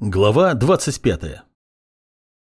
Глава 25.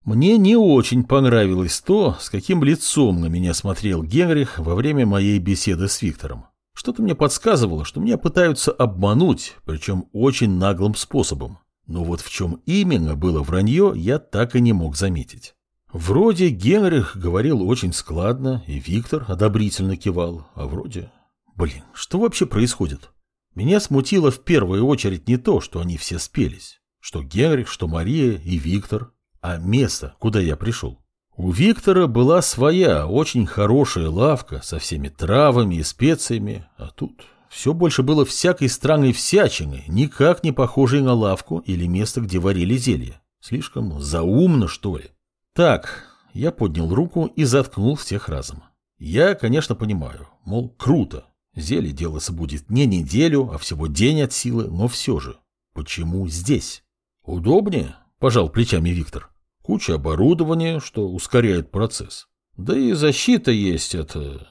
Мне не очень понравилось то, с каким лицом на меня смотрел Генрих во время моей беседы с Виктором. Что-то мне подсказывало, что меня пытаются обмануть, причем очень наглым способом. Но вот в чем именно было вранье, я так и не мог заметить. Вроде Генрих говорил очень складно, и Виктор одобрительно кивал, а вроде... Блин, что вообще происходит? Меня смутило в первую очередь не то, что они все спелись. Что Генрих, что Мария и Виктор. А место, куда я пришел. У Виктора была своя, очень хорошая лавка со всеми травами и специями, а тут все больше было всякой странной всячины, никак не похожей на лавку или место, где варили зелье. Слишком заумно, что ли. Так, я поднял руку и заткнул всех разом. Я, конечно, понимаю, мол, круто. Зелье делаться будет не неделю, а всего день от силы, но все же. Почему здесь? Удобнее, пожал плечами Виктор. Куча оборудования, что ускоряет процесс. Да и защита есть это...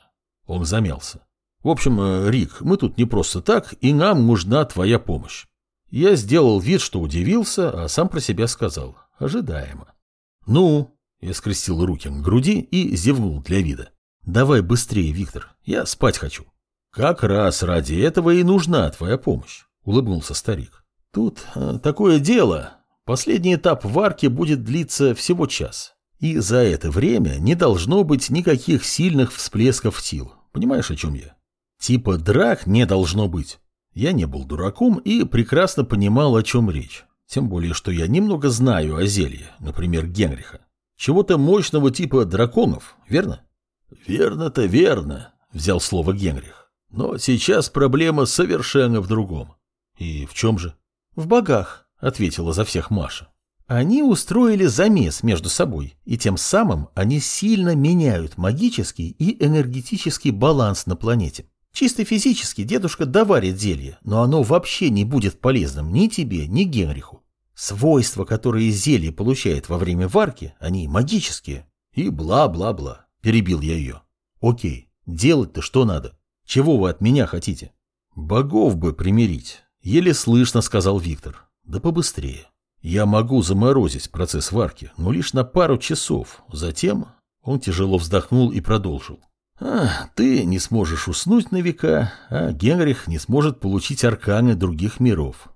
Он замялся. В общем, э, Рик, мы тут не просто так, и нам нужна твоя помощь. Я сделал вид, что удивился, а сам про себя сказал. Ожидаемо. Ну, я скрестил руки к груди и зевнул для вида. Давай быстрее, Виктор, я спать хочу. Как раз ради этого и нужна твоя помощь, улыбнулся старик. Тут э, такое дело. Последний этап варки будет длиться всего час. И за это время не должно быть никаких сильных всплесков сил. Понимаешь, о чем я? Типа драк не должно быть. Я не был дураком и прекрасно понимал, о чем речь. Тем более, что я немного знаю о зелье, например, Генриха. Чего-то мощного типа драконов, верно? Верно-то верно, взял слово Генрих. Но сейчас проблема совершенно в другом. И в чем же? «В богах», — ответила за всех Маша. Они устроили замес между собой, и тем самым они сильно меняют магический и энергетический баланс на планете. Чисто физически дедушка доварит зелье, но оно вообще не будет полезным ни тебе, ни Генриху. Свойства, которые зелье получает во время варки, они магические. И бла-бла-бла. Перебил я ее. Окей, делать-то что надо? Чего вы от меня хотите? Богов бы примирить. Еле слышно сказал Виктор. Да побыстрее. Я могу заморозить процесс варки, но лишь на пару часов. Затем он тяжело вздохнул и продолжил. А, ты не сможешь уснуть на века, а Генрих не сможет получить арканы других миров.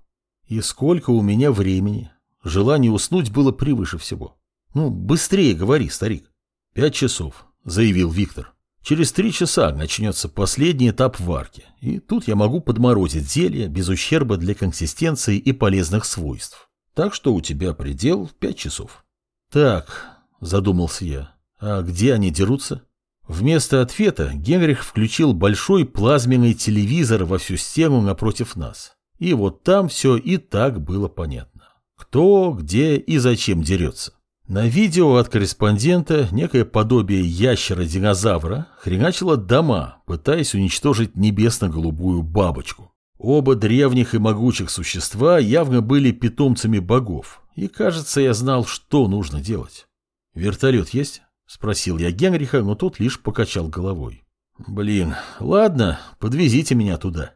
И сколько у меня времени? Желание уснуть было превыше всего. Ну, быстрее говори, старик. Пять часов, заявил Виктор. Через три часа начнется последний этап варки, и тут я могу подморозить зелье без ущерба для консистенции и полезных свойств. Так что у тебя предел пять часов. Так, задумался я, а где они дерутся? Вместо ответа Генрих включил большой плазменный телевизор во всю стену напротив нас. И вот там все и так было понятно. Кто, где и зачем дерется. На видео от корреспондента некое подобие ящера-динозавра хреначило дома, пытаясь уничтожить небесно-голубую бабочку. Оба древних и могучих существа явно были питомцами богов, и, кажется, я знал, что нужно делать. «Вертолет есть?» – спросил я Генриха, но тот лишь покачал головой. «Блин, ладно, подвезите меня туда».